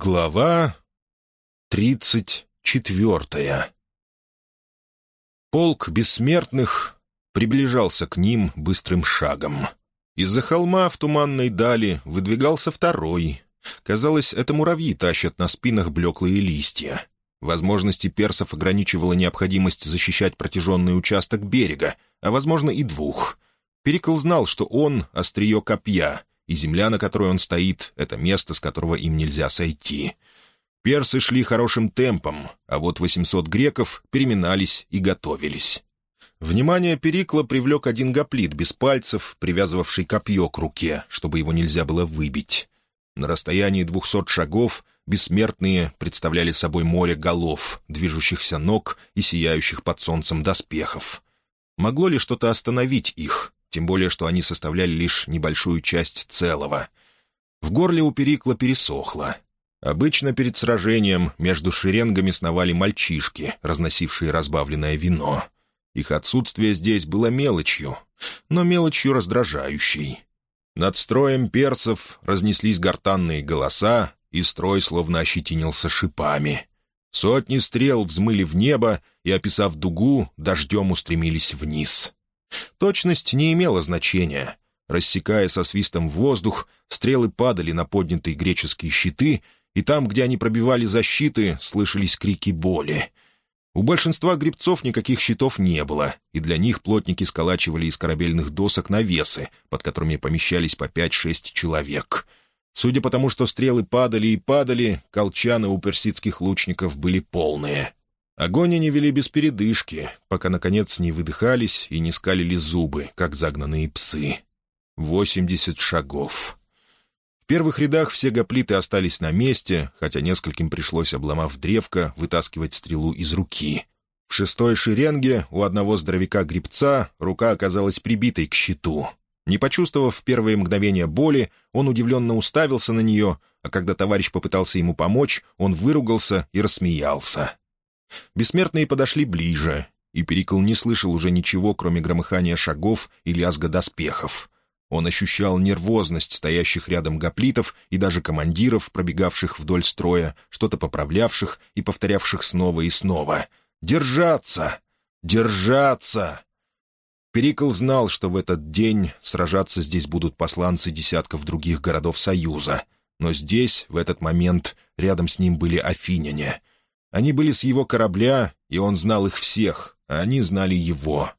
Глава тридцать четвертая Полк бессмертных приближался к ним быстрым шагом. Из-за холма в туманной дали выдвигался второй. Казалось, это муравьи тащат на спинах блеклые листья. Возможности персов ограничивала необходимость защищать протяженный участок берега, а, возможно, и двух. Перикл знал, что он — острие копья, и земля, на которой он стоит, — это место, с которого им нельзя сойти. Персы шли хорошим темпом, а вот 800 греков переминались и готовились. Внимание Перикла привлек один гоплит без пальцев, привязывавший копье к руке, чтобы его нельзя было выбить. На расстоянии двухсот шагов бессмертные представляли собой море голов, движущихся ног и сияющих под солнцем доспехов. Могло ли что-то остановить их? Тем более что они составляли лишь небольшую часть целого. В горле у Перикла пересохло. Обычно перед сражением между шеренгами сновали мальчишки, разносившие разбавленное вино. Их отсутствие здесь было мелочью, но мелочью раздражающей. Над строем персов разнеслись гортанные голоса, и строй словно ощетинился шипами. Сотни стрел взмыли в небо и, описав дугу, дождем устремились вниз. Точность не имела значения. Рассекая со свистом воздух, стрелы падали на поднятые греческие щиты, и там, где они пробивали защиты, слышались крики боли. У большинства грибцов никаких щитов не было, и для них плотники сколачивали из корабельных досок навесы, под которыми помещались по пять-шесть человек. Судя по тому, что стрелы падали и падали, колчаны у персидских лучников были полные. Огонь они вели без передышки, пока, наконец, не выдыхались и не скалили зубы, как загнанные псы. Восемьдесят шагов. В первых рядах все гоплиты остались на месте, хотя нескольким пришлось, обломав древко, вытаскивать стрелу из руки. В шестой шеренге у одного здоровяка-гребца рука оказалась прибитой к щиту. Не почувствовав в первые мгновения боли, он удивленно уставился на нее, а когда товарищ попытался ему помочь, он выругался и рассмеялся. Бессмертные подошли ближе, и Перикл не слышал уже ничего, кроме громыхания шагов и лязга доспехов. Он ощущал нервозность стоящих рядом гоплитов и даже командиров, пробегавших вдоль строя, что-то поправлявших и повторявших снова и снова. «Держаться! Держаться!» Перикл знал, что в этот день сражаться здесь будут посланцы десятков других городов Союза, но здесь, в этот момент, рядом с ним были афиняне — они были с его корабля, и он знал их всех, а они знали его.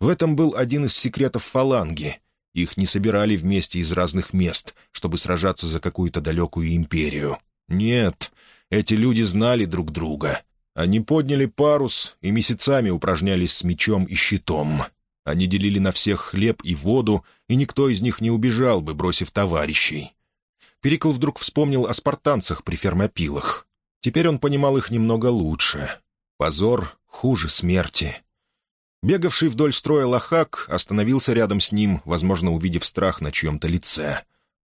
В этом был один из секретов фаланги. Их не собирали вместе из разных мест, чтобы сражаться за какую-то далекую империю. Нет, эти люди знали друг друга. Они подняли парус и месяцами упражнялись с мечом и щитом. Они делили на всех хлеб и воду, и никто из них не убежал бы, бросив товарищей. Перикл вдруг вспомнил о спартанцах при фермопилах. Теперь он понимал их немного лучше. Позор хуже смерти. Бегавший вдоль строя лохак остановился рядом с ним, возможно, увидев страх на чьем-то лице.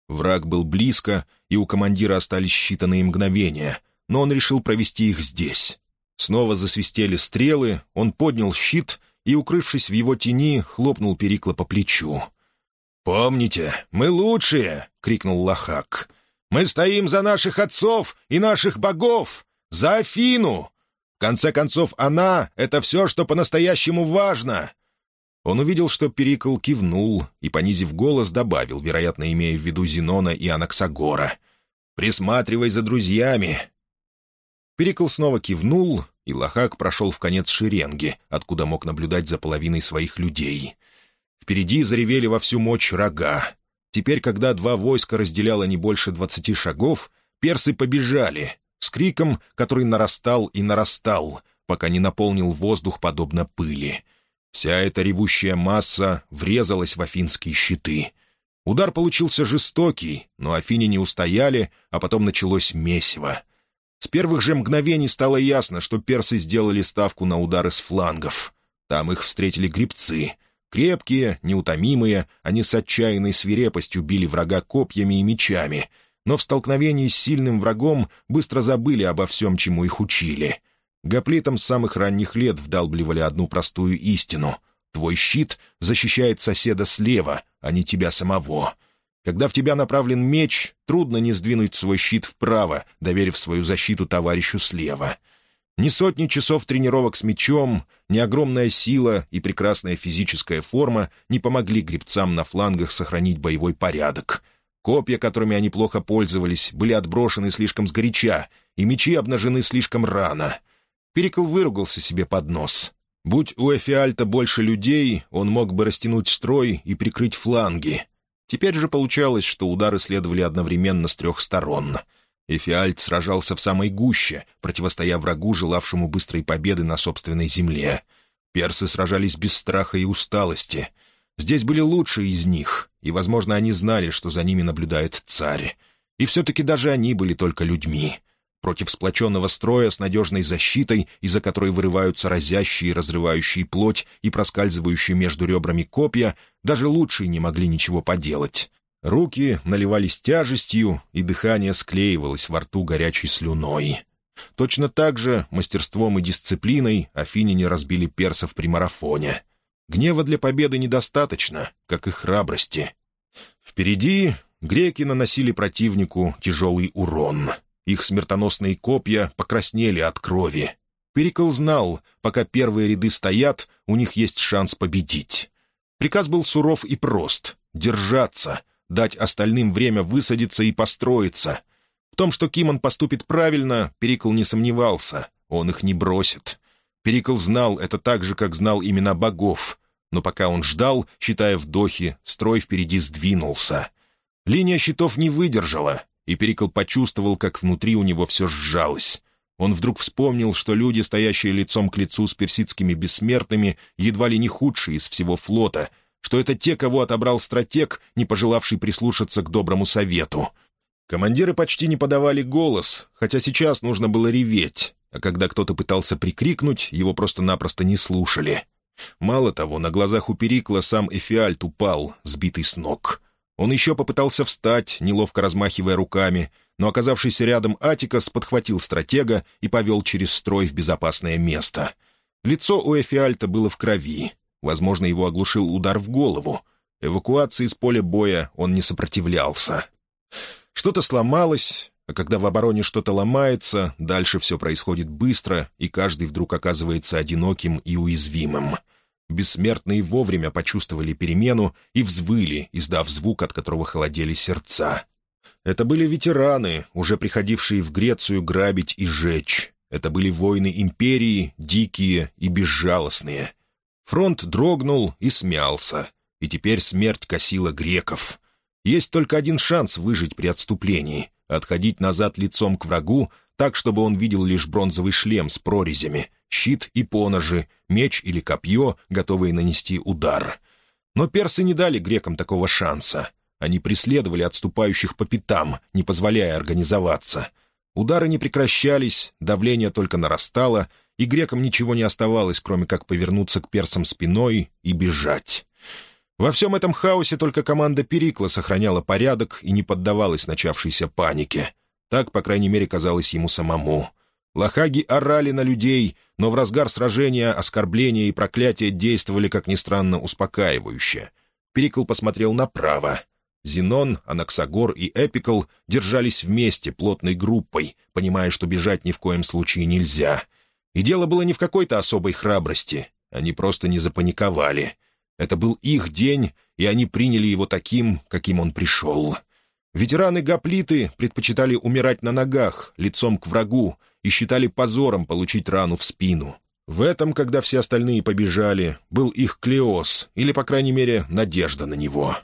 Враг был близко, и у командира остались считанные мгновения, но он решил провести их здесь. Снова засвистели стрелы, он поднял щит и, укрывшись в его тени, хлопнул Перикла по плечу. «Помните, мы лучшие!» — крикнул Лохак. Мы стоим за наших отцов и наших богов, за Афину. В конце концов, она — это все, что по-настоящему важно». Он увидел, что Перикл кивнул и, понизив голос, добавил, вероятно, имея в виду Зенона и Анаксагора. «Присматривай за друзьями». Перикл снова кивнул, и Лохак прошел в конец шеренги, откуда мог наблюдать за половиной своих людей. Впереди заревели во всю мощь рога. Теперь, когда два войска разделяло не больше двадцати шагов, персы побежали, с криком, который нарастал и нарастал, пока не наполнил воздух подобно пыли. Вся эта ревущая масса врезалась в афинские щиты. Удар получился жестокий, но афине не устояли, а потом началось месиво. С первых же мгновений стало ясно, что персы сделали ставку на удары с флангов. Там их встретили грибцы — Крепкие, неутомимые, они с отчаянной свирепостью били врага копьями и мечами, но в столкновении с сильным врагом быстро забыли обо всем, чему их учили. Гоплитам с самых ранних лет вдалбливали одну простую истину. Твой щит защищает соседа слева, а не тебя самого. Когда в тебя направлен меч, трудно не сдвинуть свой щит вправо, доверив свою защиту товарищу слева. Ни сотни часов тренировок с мечом, ни огромная сила и прекрасная физическая форма не помогли гребцам на флангах сохранить боевой порядок. Копья, которыми они плохо пользовались, были отброшены слишком сгоряча, и мечи обнажены слишком рано. Перикл выругался себе под нос. Будь у Эфиальта больше людей, он мог бы растянуть строй и прикрыть фланги. Теперь же получалось, что удары следовали одновременно с трех сторон. Эфиальт сражался в самой гуще, противостоя врагу, желавшему быстрой победы на собственной земле. Персы сражались без страха и усталости. Здесь были лучшие из них, и, возможно, они знали, что за ними наблюдает царь. И все-таки даже они были только людьми — Против сплоченного строя с надежной защитой, из-за которой вырываются разящие, разрывающие плоть и проскальзывающие между ребрами копья, даже лучшие не могли ничего поделать. Руки наливались тяжестью, и дыхание склеивалось во рту горячей слюной. Точно так же мастерством и дисциплиной афиняне разбили персов при марафоне. Гнева для победы недостаточно, как и храбрости. Впереди греки наносили противнику тяжелый урон — их смертоносные копья покраснели от крови. Перикл знал, пока первые ряды стоят, у них есть шанс победить. Приказ был суров и прост — держаться, дать остальным время высадиться и построиться. В том, что Кимон поступит правильно, Перикл не сомневался, он их не бросит. Перикл знал это так же, как знал имена богов, но пока он ждал, считая вдохи, строй впереди сдвинулся. Линия щитов не выдержала, и Перикл почувствовал, как внутри у него все сжалось. Он вдруг вспомнил, что люди, стоящие лицом к лицу с персидскими бессмертными, едва ли не худшие из всего флота, что это те, кого отобрал стратег, не пожелавший прислушаться к доброму совету. Командиры почти не подавали голос, хотя сейчас нужно было реветь, а когда кто-то пытался прикрикнуть, его просто-напросто не слушали. Мало того, на глазах у Перикла сам Эфиальт упал, сбитый с ног. Он еще попытался встать, неловко размахивая руками, но оказавшийся рядом Атикас подхватил стратега и повел через строй в безопасное место. Лицо у Эфиальта было в крови. Возможно, его оглушил удар в голову. Эвакуации с поля боя он не сопротивлялся. Что-то сломалось, а когда в обороне что-то ломается, дальше все происходит быстро, и каждый вдруг оказывается одиноким и уязвимым — Бессмертные вовремя почувствовали перемену и взвыли, издав звук, от которого холодели сердца. Это были ветераны, уже приходившие в Грецию грабить и жечь. Это были воины империи, дикие и безжалостные. Фронт дрогнул и смялся, и теперь смерть косила греков. Есть только один шанс выжить при отступлении — отходить назад лицом к врагу, так, чтобы он видел лишь бронзовый шлем с прорезями, щит и поножи, меч или копье, готовые нанести удар. Но персы не дали грекам такого шанса. Они преследовали отступающих по пятам, не позволяя организоваться. Удары не прекращались, давление только нарастало, и грекам ничего не оставалось, кроме как повернуться к персам спиной и бежать. Во всем этом хаосе только команда Перикла сохраняла порядок и не поддавалась начавшейся панике. Так, по крайней мере, казалось ему самому. Лохаги орали на людей, но в разгар сражения оскорбления и проклятия действовали, как ни странно, успокаивающе. Перикл посмотрел направо. Зенон, Анаксагор и Эпикл держались вместе, плотной группой, понимая, что бежать ни в коем случае нельзя. И дело было не в какой-то особой храбрости. Они просто не запаниковали. Это был их день, и они приняли его таким, каким он пришел. Ветераны-гоплиты предпочитали умирать на ногах, лицом к врагу, и считали позором получить рану в спину. В этом, когда все остальные побежали, был их Клеос, или, по крайней мере, надежда на него.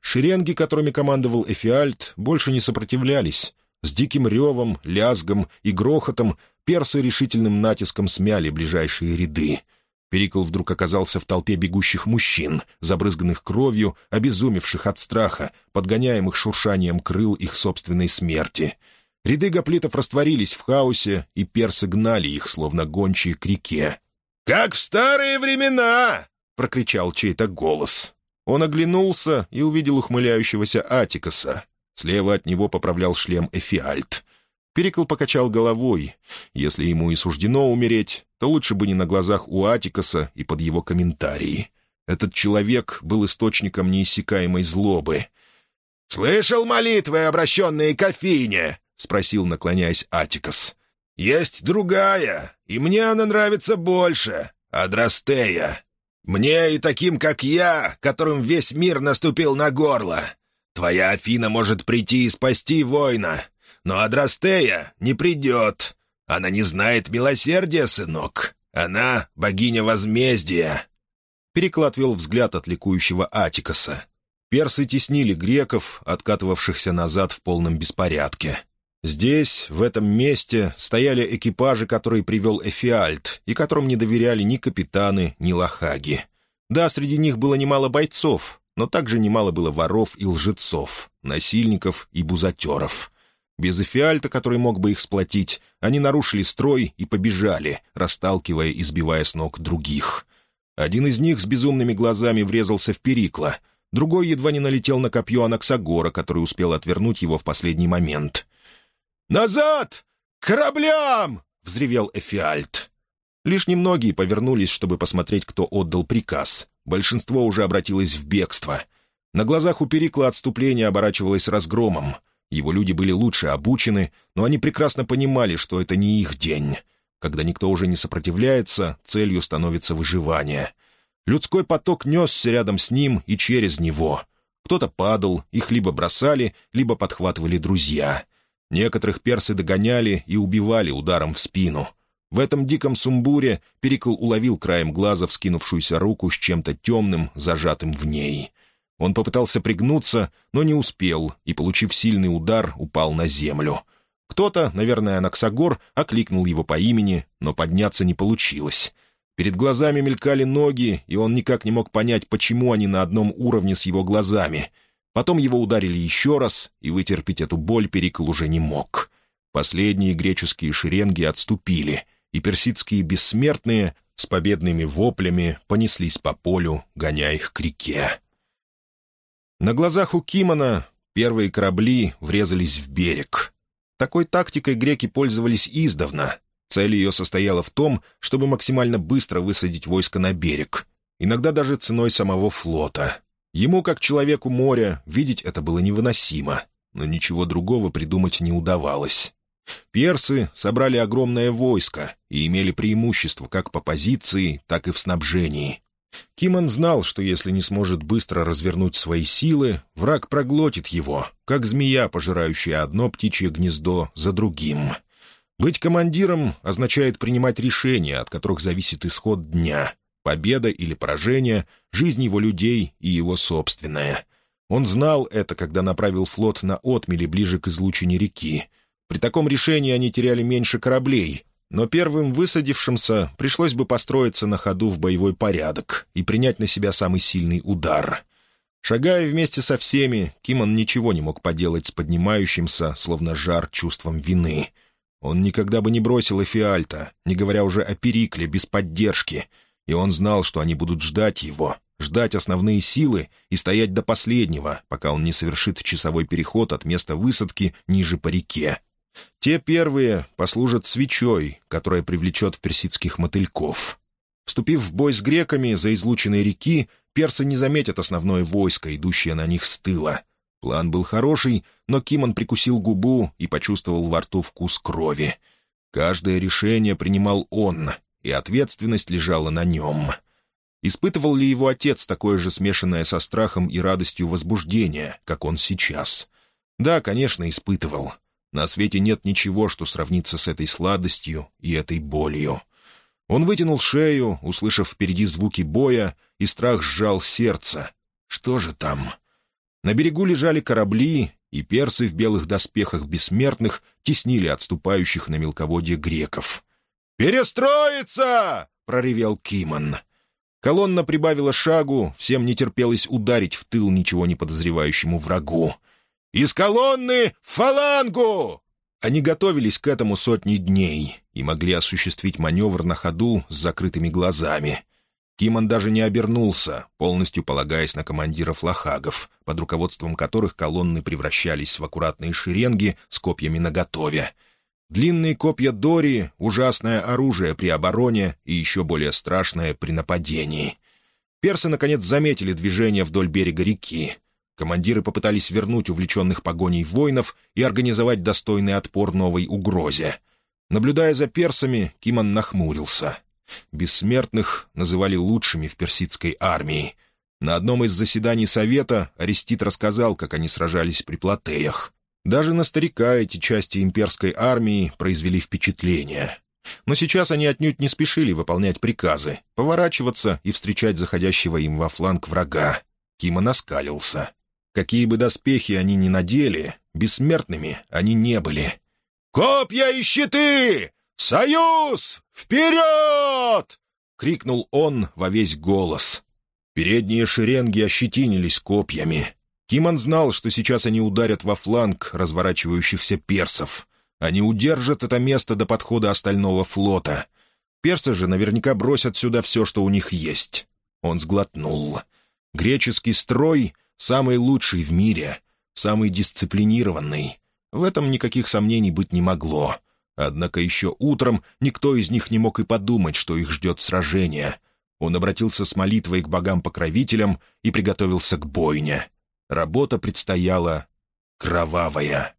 Шеренги, которыми командовал Эфиальт, больше не сопротивлялись. С диким ревом, лязгом и грохотом персы решительным натиском смяли ближайшие ряды — Перикл вдруг оказался в толпе бегущих мужчин, забрызганных кровью, обезумевших от страха, подгоняемых шуршанием крыл их собственной смерти. Ряды гоплитов растворились в хаосе, и персы гнали их, словно гончие к реке. «Как в старые времена!» — прокричал чей-то голос. Он оглянулся и увидел ухмыляющегося Атикаса. Слева от него поправлял шлем Эфиальт. Перикл покачал головой. Если ему и суждено умереть, то лучше бы не на глазах у Атикаса и под его комментарии. Этот человек был источником неиссякаемой злобы. «Слышал молитвы, обращенные к Афине?» — спросил, наклоняясь Атикос. «Есть другая, и мне она нравится больше. Адрастея. Мне и таким, как я, которым весь мир наступил на горло. Твоя Афина может прийти и спасти воина, но Адрастея не придет. Она не знает милосердия, сынок. Она — богиня возмездия». Переклад вел взгляд от ликующего Атикоса. Персы теснили греков, откатывавшихся назад в полном беспорядке. Здесь, в этом месте, стояли экипажи, которые привел Эфиальт, и которым не доверяли ни капитаны, ни лохаги. Да, среди них было немало бойцов, но также немало было воров и лжецов, насильников и бузатеров. Без Эфиальта, который мог бы их сплотить, они нарушили строй и побежали, расталкивая и сбивая с ног других. Один из них с безумными глазами врезался в Перикла, другой едва не налетел на копье Анаксагора, который успел отвернуть его в последний момент. «Назад! К кораблям!» — взревел Эфиальт. Лишь немногие повернулись, чтобы посмотреть, кто отдал приказ. Большинство уже обратилось в бегство. На глазах у Перикла отступление оборачивалось разгромом. Его люди были лучше обучены, но они прекрасно понимали, что это не их день. Когда никто уже не сопротивляется, целью становится выживание. Людской поток несся рядом с ним и через него. Кто-то падал, их либо бросали, либо подхватывали друзья. Некоторых персы догоняли и убивали ударом в спину. В этом диком сумбуре Перикл уловил краем глаза вскинувшуюся руку с чем-то темным, зажатым в ней. Он попытался пригнуться, но не успел, и, получив сильный удар, упал на землю. Кто-то, наверное, Анаксагор, окликнул его по имени, но подняться не получилось. Перед глазами мелькали ноги, и он никак не мог понять, почему они на одном уровне с его глазами — Потом его ударили еще раз, и вытерпеть эту боль Перикл уже не мог. Последние греческие шеренги отступили, и персидские бессмертные с победными воплями понеслись по полю, гоня их к реке. На глазах у Кимона первые корабли врезались в берег. Такой тактикой греки пользовались издавна. Цель ее состояла в том, чтобы максимально быстро высадить войско на берег, иногда даже ценой самого флота. Ему, как человеку моря, видеть это было невыносимо, но ничего другого придумать не удавалось. Персы собрали огромное войско и имели преимущество как по позиции, так и в снабжении. Кимон знал, что если не сможет быстро развернуть свои силы, враг проглотит его, как змея, пожирающая одно птичье гнездо за другим. Быть командиром означает принимать решения, от которых зависит исход дня, Победа или поражение, жизнь его людей и его собственная. Он знал это, когда направил флот на отмели ближе к излучине реки. При таком решении они теряли меньше кораблей, но первым высадившимся пришлось бы построиться на ходу в боевой порядок и принять на себя самый сильный удар. Шагая вместе со всеми, Кимон ничего не мог поделать с поднимающимся, словно жар, чувством вины. Он никогда бы не бросил Эфиальта, не говоря уже о Перикле, без поддержки — и он знал, что они будут ждать его, ждать основные силы и стоять до последнего, пока он не совершит часовой переход от места высадки ниже по реке. Те первые послужат свечой, которая привлечет персидских мотыльков. Вступив в бой с греками за излученные реки, персы не заметят основное войско, идущее на них с тыла. План был хороший, но Кимон прикусил губу и почувствовал во рту вкус крови. Каждое решение принимал он, и ответственность лежала на нем. Испытывал ли его отец такое же смешанное со страхом и радостью возбуждение, как он сейчас? Да, конечно, испытывал. На свете нет ничего, что сравнится с этой сладостью и этой болью. Он вытянул шею, услышав впереди звуки боя, и страх сжал сердце. Что же там? На берегу лежали корабли, и персы в белых доспехах бессмертных теснили отступающих на мелководье греков. «Перестроиться!» — проревел Кимон. Колонна прибавила шагу, всем не терпелось ударить в тыл ничего не подозревающему врагу. «Из колонны в фалангу!» Они готовились к этому сотни дней и могли осуществить маневр на ходу с закрытыми глазами. Кимон даже не обернулся, полностью полагаясь на командиров лохагов, под руководством которых колонны превращались в аккуратные шеренги с копьями наготове. Длинные копья Дори — ужасное оружие при обороне и еще более страшное при нападении. Персы, наконец, заметили движение вдоль берега реки. Командиры попытались вернуть увлеченных погоней воинов и организовать достойный отпор новой угрозе. Наблюдая за персами, Кимон нахмурился. Бессмертных называли лучшими в персидской армии. На одном из заседаний совета Арестит рассказал, как они сражались при Платеях. Даже на старика эти части имперской армии произвели впечатление. Но сейчас они отнюдь не спешили выполнять приказы, поворачиваться и встречать заходящего им во фланг врага. Кима наскалился. Какие бы доспехи они ни надели, бессмертными они не были. «Копья и щиты! Союз! Вперед!» — крикнул он во весь голос. Передние шеренги ощетинились копьями. Кимон знал, что сейчас они ударят во фланг разворачивающихся персов. Они удержат это место до подхода остального флота. Персы же наверняка бросят сюда все, что у них есть. Он сглотнул. Греческий строй — самый лучший в мире, самый дисциплинированный. В этом никаких сомнений быть не могло. Однако еще утром никто из них не мог и подумать, что их ждет сражение. Он обратился с молитвой к богам-покровителям и приготовился к бойне. Работа предстояла кровавая.